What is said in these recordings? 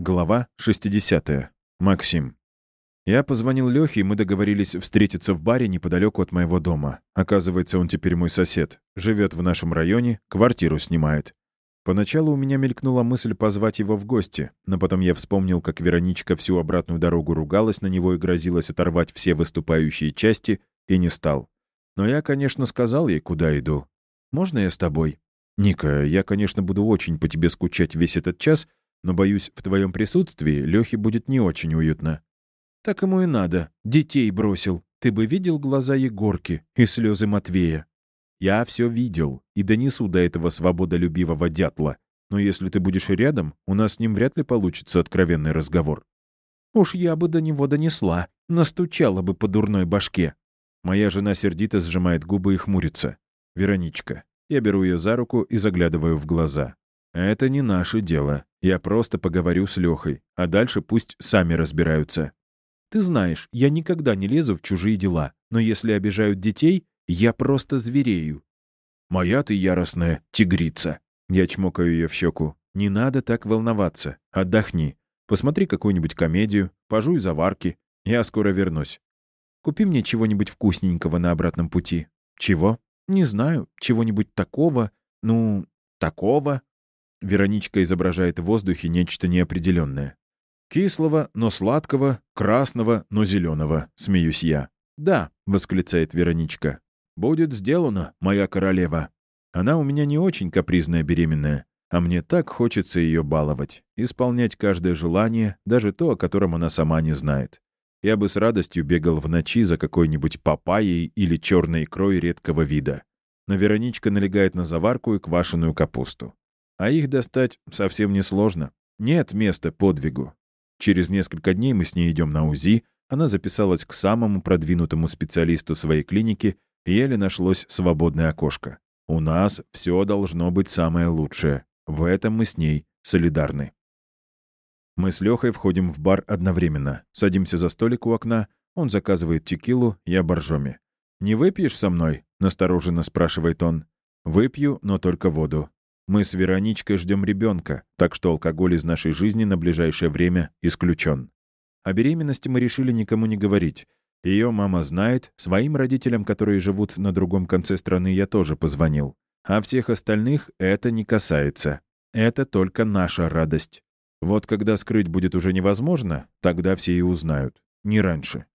Глава 60. Максим. Я позвонил Лёхе, и мы договорились встретиться в баре неподалеку от моего дома. Оказывается, он теперь мой сосед. Живет в нашем районе, квартиру снимает. Поначалу у меня мелькнула мысль позвать его в гости, но потом я вспомнил, как Вероничка всю обратную дорогу ругалась на него и грозилась оторвать все выступающие части, и не стал. Но я, конечно, сказал ей, куда иду. «Можно я с тобой?» «Ника, я, конечно, буду очень по тебе скучать весь этот час, но, боюсь, в твоем присутствии Лехе будет не очень уютно». «Так ему и надо. Детей бросил. Ты бы видел глаза Егорки и слезы Матвея». «Я все видел и донесу до этого свободолюбивого дятла. Но если ты будешь рядом, у нас с ним вряд ли получится откровенный разговор». «Уж я бы до него донесла, настучала бы по дурной башке». Моя жена сердито сжимает губы и хмурится. «Вероничка». Я беру ее за руку и заглядываю в глаза. «Это не наше дело. Я просто поговорю с Лехой, а дальше пусть сами разбираются. Ты знаешь, я никогда не лезу в чужие дела, но если обижают детей, я просто зверею. Моя ты яростная тигрица. Я чмокаю ее в щеку. Не надо так волноваться. Отдохни. Посмотри какую-нибудь комедию, пожуй заварки. Я скоро вернусь. Купи мне чего-нибудь вкусненького на обратном пути. Чего? Не знаю. Чего-нибудь такого. Ну, такого. Вероничка изображает в воздухе нечто неопределенное. «Кислого, но сладкого, красного, но зеленого», — смеюсь я. «Да», — восклицает Вероничка. «Будет сделано, моя королева». Она у меня не очень капризная беременная, а мне так хочется ее баловать, исполнять каждое желание, даже то, о котором она сама не знает. Я бы с радостью бегал в ночи за какой-нибудь папайей или черной икрой редкого вида. Но Вероничка налегает на заварку и квашеную капусту. А их достать совсем несложно. Нет места подвигу. Через несколько дней мы с ней идем на УЗИ, она записалась к самому продвинутому специалисту своей клиники, еле нашлось свободное окошко. У нас все должно быть самое лучшее. В этом мы с ней солидарны. Мы с Лехой входим в бар одновременно. Садимся за столик у окна, он заказывает текилу, я боржоми. «Не выпьешь со мной?» — настороженно спрашивает он. «Выпью, но только воду. Мы с Вероничкой ждем ребенка, так что алкоголь из нашей жизни на ближайшее время исключен. О беременности мы решили никому не говорить. Ее мама знает, своим родителям, которые живут на другом конце страны, я тоже позвонил. А всех остальных это не касается. Это только наша радость. Вот когда скрыть будет уже невозможно, тогда все и узнают. Не раньше.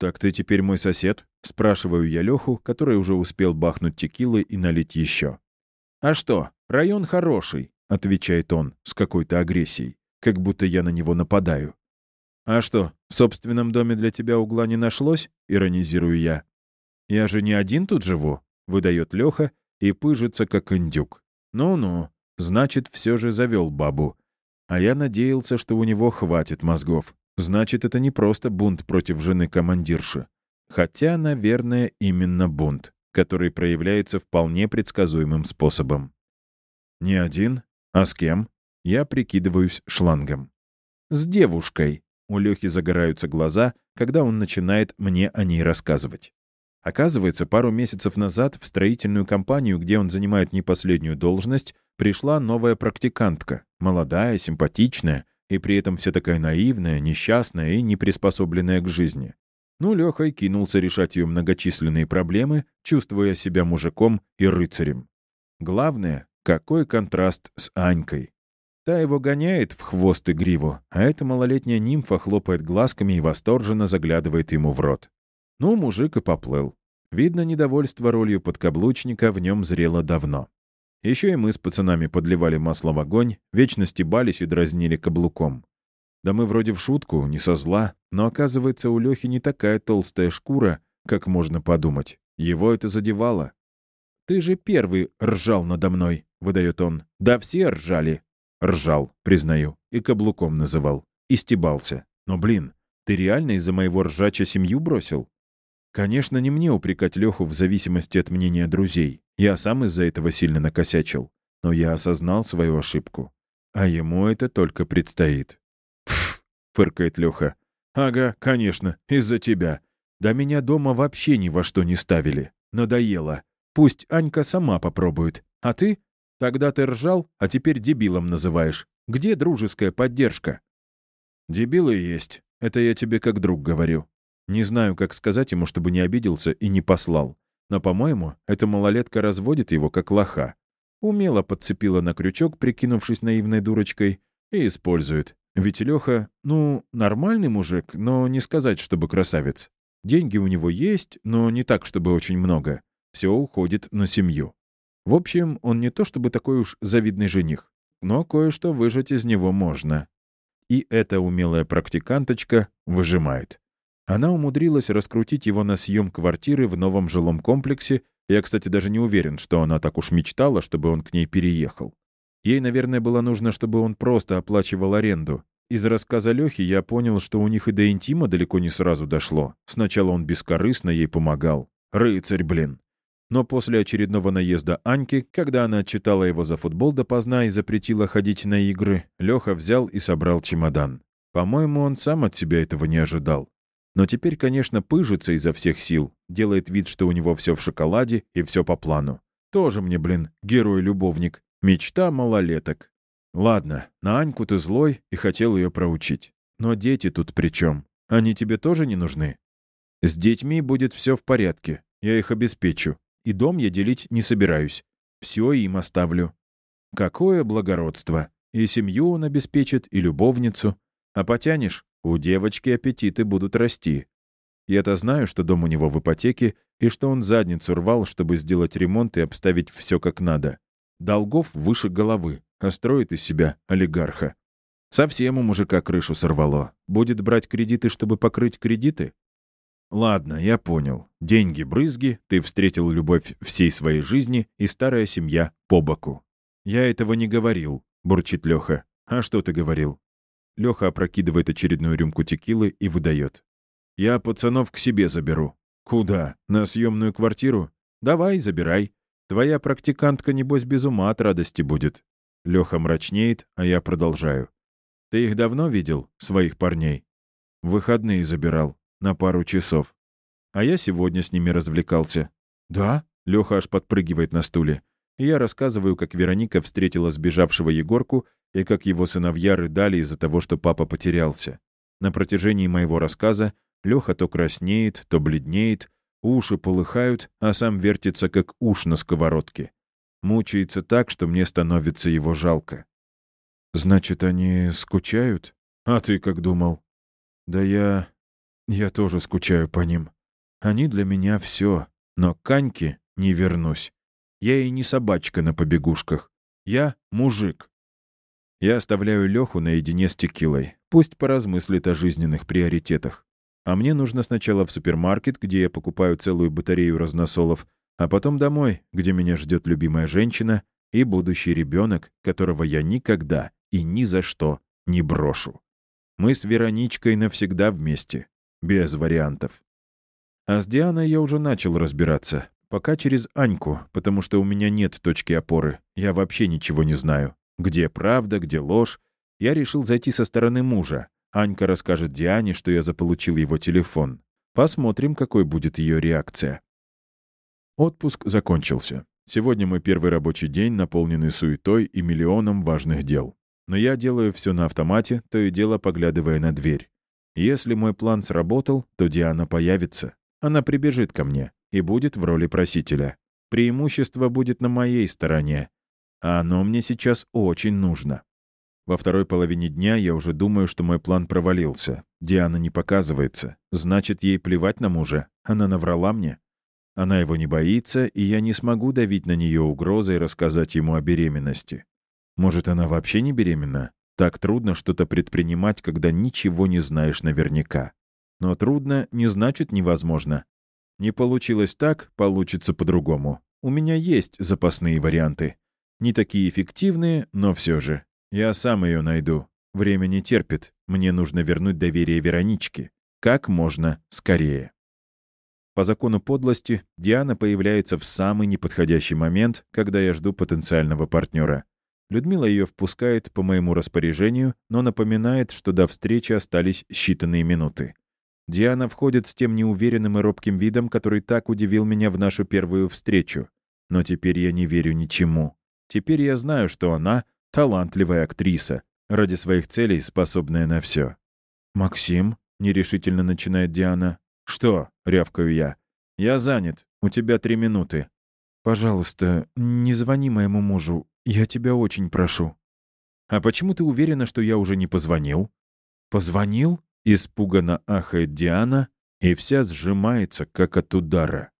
«Так ты теперь мой сосед?» — спрашиваю я Леху, который уже успел бахнуть текилы и налить еще. «А что, район хороший», — отвечает он с какой-то агрессией, как будто я на него нападаю. «А что, в собственном доме для тебя угла не нашлось?» — иронизирую я. «Я же не один тут живу», — выдает Леха и пыжится, как индюк. «Ну-ну, значит, все же завел бабу. А я надеялся, что у него хватит мозгов. Значит, это не просто бунт против жены командирши. Хотя, наверное, именно бунт который проявляется вполне предсказуемым способом. Не один, а с кем? Я прикидываюсь шлангом. С девушкой. У Лёхи загораются глаза, когда он начинает мне о ней рассказывать. Оказывается, пару месяцев назад в строительную компанию, где он занимает не последнюю должность, пришла новая практикантка, молодая, симпатичная, и при этом вся такая наивная, несчастная и не приспособленная к жизни. Ну, Леха и кинулся решать ее многочисленные проблемы, чувствуя себя мужиком и рыцарем. Главное, какой контраст с Анькой. Та его гоняет в хвост и гриву, а эта малолетняя нимфа хлопает глазками и восторженно заглядывает ему в рот. Ну, мужик и поплыл. Видно, недовольство ролью подкаблучника в нем зрело давно. Еще и мы с пацанами подливали масло в огонь, вечно стебались и дразнили каблуком. Да мы вроде в шутку, не со зла, но оказывается, у Лехи не такая толстая шкура, как можно подумать. Его это задевало. «Ты же первый ржал надо мной», — выдает он. «Да все ржали». Ржал, признаю, и каблуком называл. И стебался. Но, блин, ты реально из-за моего ржача семью бросил? Конечно, не мне упрекать Леху в зависимости от мнения друзей. Я сам из-за этого сильно накосячил. Но я осознал свою ошибку. А ему это только предстоит. Фыркает Леха. «Ага, конечно, из-за тебя. Да меня дома вообще ни во что не ставили. Надоело. Пусть Анька сама попробует. А ты? Тогда ты ржал, а теперь дебилом называешь. Где дружеская поддержка? Дебилы есть. Это я тебе как друг говорю. Не знаю, как сказать ему, чтобы не обиделся и не послал. Но, по-моему, эта малолетка разводит его как лоха. Умело подцепила на крючок, прикинувшись наивной дурочкой, и использует. Ведь Леха, ну, нормальный мужик, но не сказать, чтобы красавец. Деньги у него есть, но не так, чтобы очень много. Все уходит на семью. В общем, он не то чтобы такой уж завидный жених, но кое-что выжать из него можно. И эта умелая практиканточка выжимает. Она умудрилась раскрутить его на съем квартиры в новом жилом комплексе. Я, кстати, даже не уверен, что она так уж мечтала, чтобы он к ней переехал. Ей, наверное, было нужно, чтобы он просто оплачивал аренду. Из рассказа Лехи я понял, что у них и до интима далеко не сразу дошло. Сначала он бескорыстно ей помогал. Рыцарь, блин. Но после очередного наезда Аньки, когда она отчитала его за футбол допоздна и запретила ходить на игры, Леха взял и собрал чемодан. По-моему, он сам от себя этого не ожидал. Но теперь, конечно, пыжится изо всех сил, делает вид, что у него все в шоколаде и все по плану. Тоже мне, блин, герой-любовник. Мечта малолеток. Ладно, на Аньку ты злой и хотел ее проучить. Но дети тут при чем? Они тебе тоже не нужны? С детьми будет все в порядке. Я их обеспечу. И дом я делить не собираюсь. Все им оставлю. Какое благородство. И семью он обеспечит, и любовницу. А потянешь, у девочки аппетиты будут расти. Я-то знаю, что дом у него в ипотеке, и что он задницу рвал, чтобы сделать ремонт и обставить все как надо. Долгов выше головы, а строит из себя олигарха. Совсем у мужика крышу сорвало. Будет брать кредиты, чтобы покрыть кредиты? Ладно, я понял. Деньги-брызги, ты встретил любовь всей своей жизни и старая семья по боку. Я этого не говорил, бурчит Леха. А что ты говорил? Леха опрокидывает очередную рюмку текилы и выдает. «Я пацанов к себе заберу». «Куда? На съемную квартиру?» «Давай, забирай. Твоя практикантка, небось, без ума от радости будет». Леха мрачнеет, а я продолжаю. «Ты их давно видел, своих парней?» «В выходные забирал, на пару часов. А я сегодня с ними развлекался». «Да?» — Леха аж подпрыгивает на стуле. И я рассказываю, как Вероника встретила сбежавшего Егорку и как его сыновья рыдали из-за того, что папа потерялся. На протяжении моего рассказа Леха то краснеет, то бледнеет, уши полыхают, а сам вертится, как уш на сковородке. Мучается так, что мне становится его жалко. «Значит, они скучают? А ты как думал?» «Да я... я тоже скучаю по ним. Они для меня все, но к Каньке не вернусь. Я и не собачка на побегушках. Я мужик. Я оставляю Леху наедине с текилой. Пусть поразмыслит о жизненных приоритетах. А мне нужно сначала в супермаркет, где я покупаю целую батарею разносолов, а потом домой, где меня ждет любимая женщина и будущий ребенок, которого я никогда и ни за что не брошу. Мы с Вероничкой навсегда вместе, без вариантов. А с Дианой я уже начал разбираться. Пока через Аньку, потому что у меня нет точки опоры. Я вообще ничего не знаю. Где правда, где ложь. Я решил зайти со стороны мужа. Анька расскажет Диане, что я заполучил его телефон. Посмотрим, какой будет ее реакция. Отпуск закончился. Сегодня мой первый рабочий день, наполненный суетой и миллионом важных дел. Но я делаю все на автомате, то и дело поглядывая на дверь. Если мой план сработал, то Диана появится. Она прибежит ко мне и будет в роли просителя. Преимущество будет на моей стороне. А оно мне сейчас очень нужно. Во второй половине дня я уже думаю, что мой план провалился. Диана не показывается. Значит, ей плевать на мужа. Она наврала мне. Она его не боится, и я не смогу давить на нее угрозой и рассказать ему о беременности. Может, она вообще не беременна? Так трудно что-то предпринимать, когда ничего не знаешь наверняка. Но трудно не значит невозможно. Не получилось так, получится по-другому. У меня есть запасные варианты. Не такие эффективные, но все же. Я сам ее найду. Время не терпит. Мне нужно вернуть доверие Вероничке. Как можно скорее. По закону подлости, Диана появляется в самый неподходящий момент, когда я жду потенциального партнера. Людмила ее впускает по моему распоряжению, но напоминает, что до встречи остались считанные минуты. Диана входит с тем неуверенным и робким видом, который так удивил меня в нашу первую встречу. Но теперь я не верю ничему. Теперь я знаю, что она — талантливая актриса, ради своих целей способная на все. «Максим?» — нерешительно начинает Диана. «Что?» — рявкаю я. «Я занят. У тебя три минуты». «Пожалуйста, не звони моему мужу. Я тебя очень прошу». «А почему ты уверена, что я уже не позвонил?» «Позвонил?» — испуганно ахает Диана, и вся сжимается, как от удара.